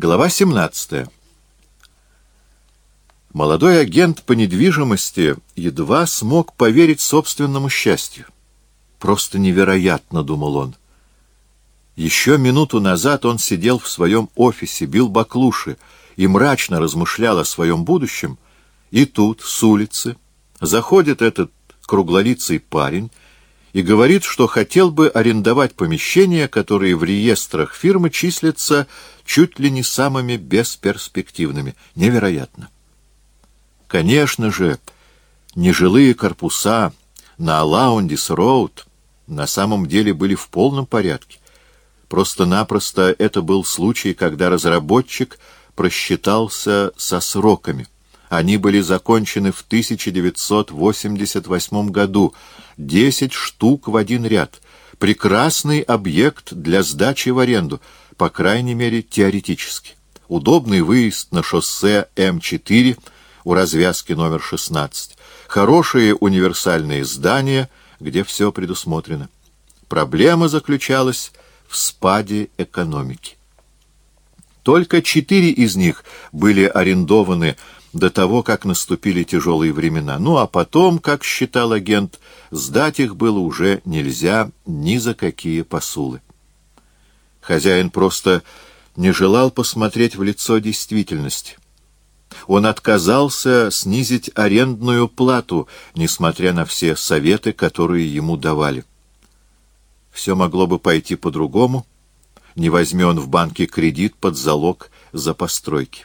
Глава 17. Молодой агент по недвижимости едва смог поверить собственному счастью. Просто невероятно, думал он. Еще минуту назад он сидел в своем офисе, бил баклуши и мрачно размышлял о своем будущем, и тут, с улицы, заходит этот круглолицый парень и говорит, что хотел бы арендовать помещения, которые в реестрах фирмы числятся чуть ли не самыми бесперспективными. Невероятно. Конечно же, нежилые корпуса на Лаундис-Роуд на самом деле были в полном порядке. Просто-напросто это был случай, когда разработчик просчитался со сроками. Они были закончены в 1988 году, 10 штук в один ряд. Прекрасный объект для сдачи в аренду — по крайней мере, теоретически. Удобный выезд на шоссе М4 у развязки номер 16. Хорошие универсальные здания, где все предусмотрено. Проблема заключалась в спаде экономики. Только четыре из них были арендованы до того, как наступили тяжелые времена. Ну а потом, как считал агент, сдать их было уже нельзя ни за какие посулы. Хозяин просто не желал посмотреть в лицо действительности. Он отказался снизить арендную плату, несмотря на все советы, которые ему давали. Все могло бы пойти по-другому, не возьми в банке кредит под залог за постройки.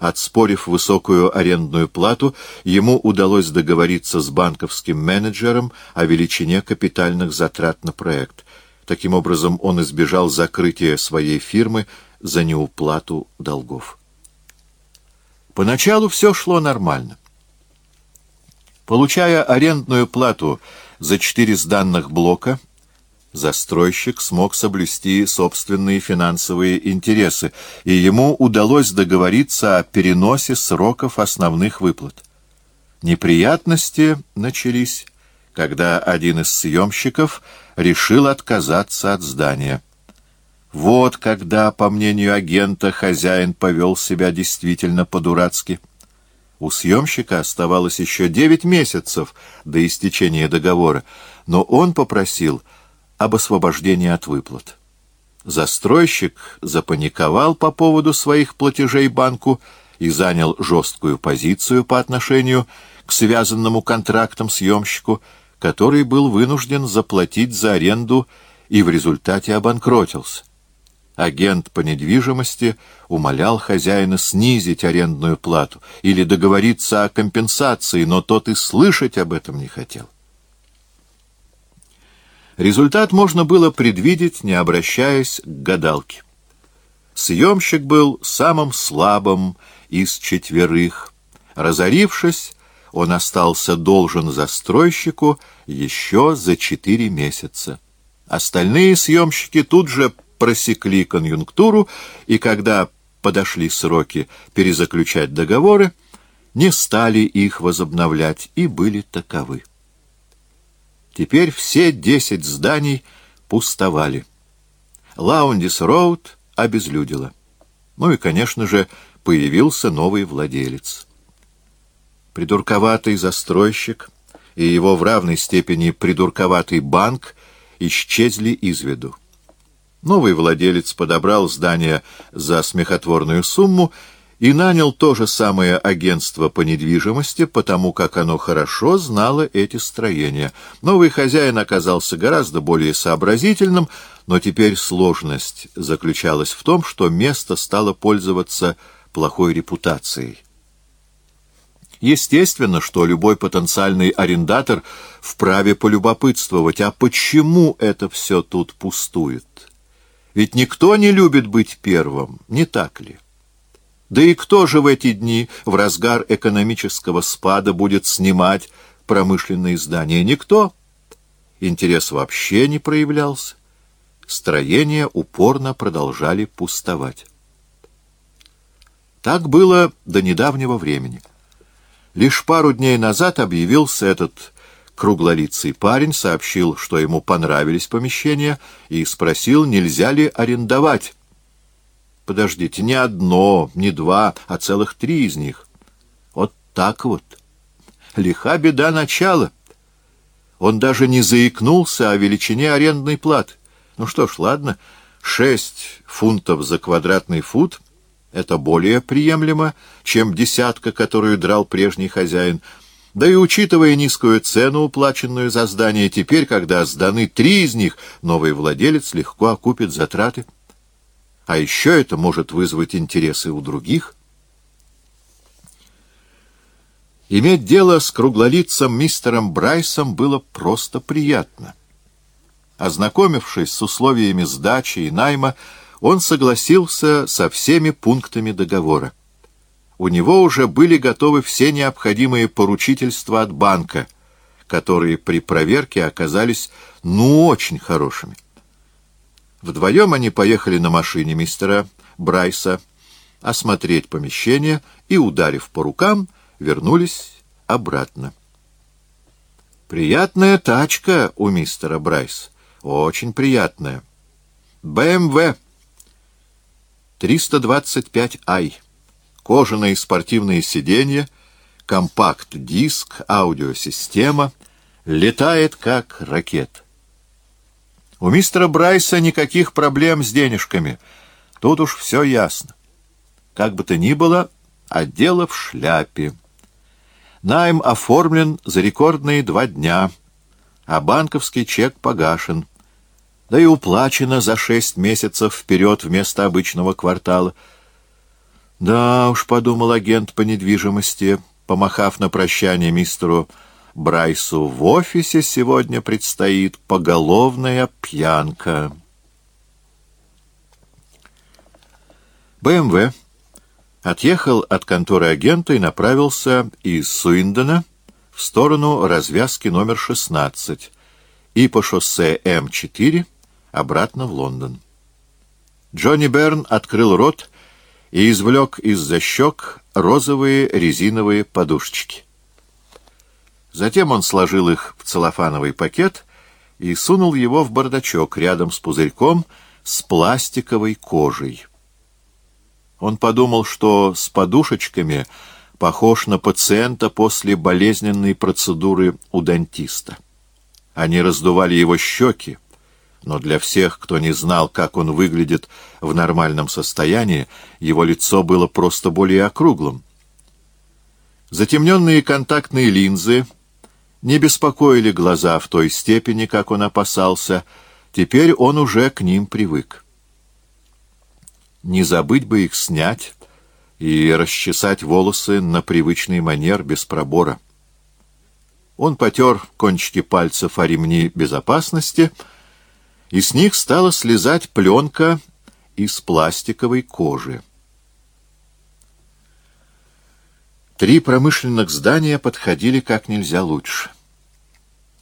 Отспорив высокую арендную плату, ему удалось договориться с банковским менеджером о величине капитальных затрат на проект — Таким образом, он избежал закрытия своей фирмы за неуплату долгов. Поначалу все шло нормально. Получая арендную плату за четыре сданных блока, застройщик смог соблюсти собственные финансовые интересы, и ему удалось договориться о переносе сроков основных выплат. Неприятности начались, когда один из съемщиков — решил отказаться от здания. Вот когда, по мнению агента, хозяин повел себя действительно по-дурацки. У съемщика оставалось еще девять месяцев до истечения договора, но он попросил об освобождении от выплат. Застройщик запаниковал по поводу своих платежей банку и занял жесткую позицию по отношению к связанному контрактам съемщику, который был вынужден заплатить за аренду и в результате обанкротился. Агент по недвижимости умолял хозяина снизить арендную плату или договориться о компенсации, но тот и слышать об этом не хотел. Результат можно было предвидеть, не обращаясь к гадалке. Съемщик был самым слабым из четверых. Разорившись, он остался должен застройщику еще за четыре месяца. Остальные съемщики тут же просекли конъюнктуру, и когда подошли сроки перезаключать договоры, не стали их возобновлять и были таковы. Теперь все десять зданий пустовали. Лаундис-Роуд обезлюдила. Ну и, конечно же, появился новый владелец. Придурковатый застройщик и его в равной степени придурковатый банк исчезли из виду. Новый владелец подобрал здание за смехотворную сумму и нанял то же самое агентство по недвижимости, потому как оно хорошо знало эти строения. Новый хозяин оказался гораздо более сообразительным, но теперь сложность заключалась в том, что место стало пользоваться плохой репутацией. Естественно, что любой потенциальный арендатор вправе полюбопытствовать, а почему это все тут пустует? Ведь никто не любит быть первым, не так ли? Да и кто же в эти дни, в разгар экономического спада, будет снимать промышленные здания? Никто. Интерес вообще не проявлялся. Строения упорно продолжали пустовать. Так было до недавнего времени. Лишь пару дней назад объявился этот круглолицый парень, сообщил, что ему понравились помещения, и спросил, нельзя ли арендовать. Подождите, не одно, не два, а целых три из них. Вот так вот. Лиха беда начала. Он даже не заикнулся о величине арендной платы. Ну что ж, ладно, шесть фунтов за квадратный фут — это более приемлемо, чем десятка, которую драл прежний хозяин. Да и учитывая низкую цену, уплаченную за здание, теперь, когда сданы три из них, новый владелец легко окупит затраты. А еще это может вызвать интересы у других. Иметь дело с круглолицым мистером Брайсом было просто приятно. Ознакомившись с условиями сдачи и найма, он согласился со всеми пунктами договора. У него уже были готовы все необходимые поручительства от банка, которые при проверке оказались ну очень хорошими. Вдвоем они поехали на машине мистера Брайса осмотреть помещение и, ударив по рукам, вернулись обратно. Приятная тачка у мистера Брайса. Очень приятная. БМВ 325i. Кожаные спортивные сиденья, компакт-диск, аудиосистема. Летает как ракета. У мистера Брайса никаких проблем с денежками. Тут уж все ясно. Как бы то ни было, а дело в шляпе. Найм оформлен за рекордные два дня, а банковский чек погашен. Да и уплачено за шесть месяцев вперед вместо обычного квартала. Да уж, подумал агент по недвижимости, помахав на прощание мистеру Брайсу в офисе сегодня предстоит поголовная пьянка. БМВ отъехал от конторы агента и направился из Суиндена в сторону развязки номер 16 и по шоссе М4 обратно в Лондон. Джонни Берн открыл рот и извлек из-за щек розовые резиновые подушечки. Затем он сложил их в целлофановый пакет и сунул его в бардачок рядом с пузырьком с пластиковой кожей. Он подумал, что с подушечками похож на пациента после болезненной процедуры у дантиста. Они раздували его щеки, но для всех, кто не знал, как он выглядит в нормальном состоянии, его лицо было просто более округлым. Затемненные контактные линзы — не беспокоили глаза в той степени, как он опасался. Теперь он уже к ним привык. Не забыть бы их снять и расчесать волосы на привычный манер без пробора. Он потер кончики пальцев о ремни безопасности, и с них стала слезать пленка из пластиковой кожи. Три промышленных здания подходили как нельзя лучше.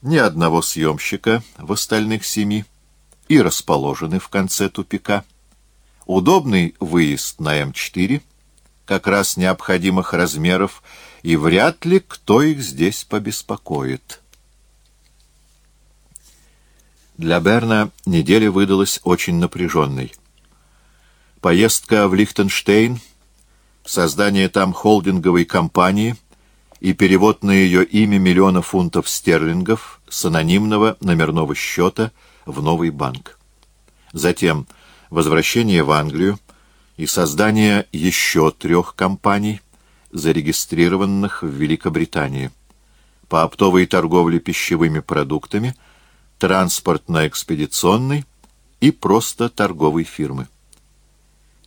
Ни одного съемщика в остальных семи и расположены в конце тупика. Удобный выезд на М4, как раз необходимых размеров, и вряд ли кто их здесь побеспокоит. Для Берна неделя выдалась очень напряженной. Поездка в Лихтенштейн — создание там холдинговой компании и перевод на ее имя миллиона фунтов стерлингов с анонимного номерного счета в новый банк. Затем возвращение в Англию и создание еще трех компаний, зарегистрированных в Великобритании, по оптовой торговле пищевыми продуктами, транспортно-экспедиционной и просто торговой фирмы.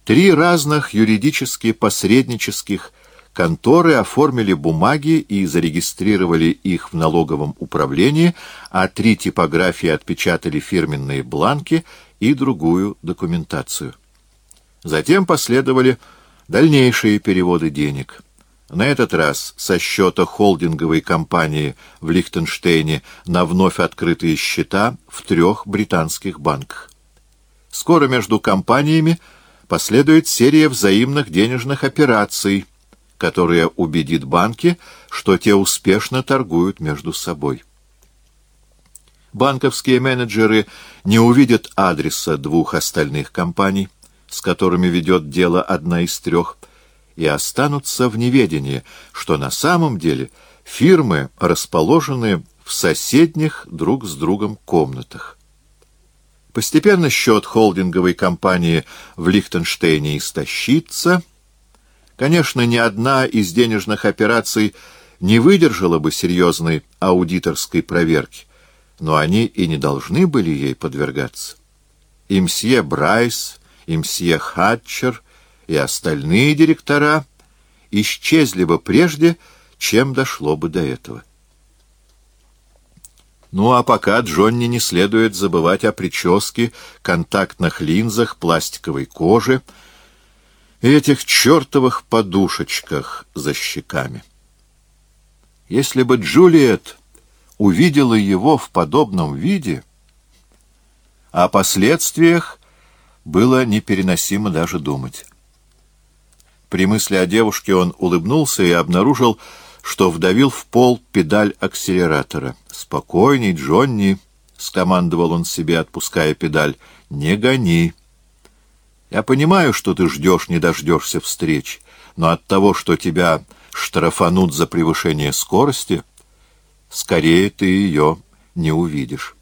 Три разных юридически посреднических конторы оформили бумаги и зарегистрировали их в налоговом управлении, а три типографии отпечатали фирменные бланки и другую документацию. Затем последовали дальнейшие переводы денег. На этот раз со счета холдинговой компании в Лихтенштейне на вновь открытые счета в трех британских банках. Скоро между компаниями последует серия взаимных денежных операций, которая убедит банки, что те успешно торгуют между собой. Банковские менеджеры не увидят адреса двух остальных компаний, с которыми ведет дело одна из трех, и останутся в неведении, что на самом деле фирмы расположены в соседних друг с другом комнатах. Постепенно счет холдинговой компании в Лихтенштейне истощится. Конечно, ни одна из денежных операций не выдержала бы серьезной аудиторской проверки, но они и не должны были ей подвергаться. И мсье Брайс, и мсье Хатчер, и остальные директора исчезли бы прежде, чем дошло бы до этого. Ну а пока Джонни не следует забывать о прическе, контактных линзах, пластиковой коже и этих чертовых подушечках за щеками. Если бы Джулиет увидела его в подобном виде, о последствиях было непереносимо даже думать. При мысли о девушке он улыбнулся и обнаружил, что вдавил в пол педаль акселератора. «Спокойней, Джонни!» — скомандовал он себе, отпуская педаль. «Не гони!» «Я понимаю, что ты ждешь, не дождешься встреч, но от того, что тебя штрафанут за превышение скорости, скорее ты ее не увидишь».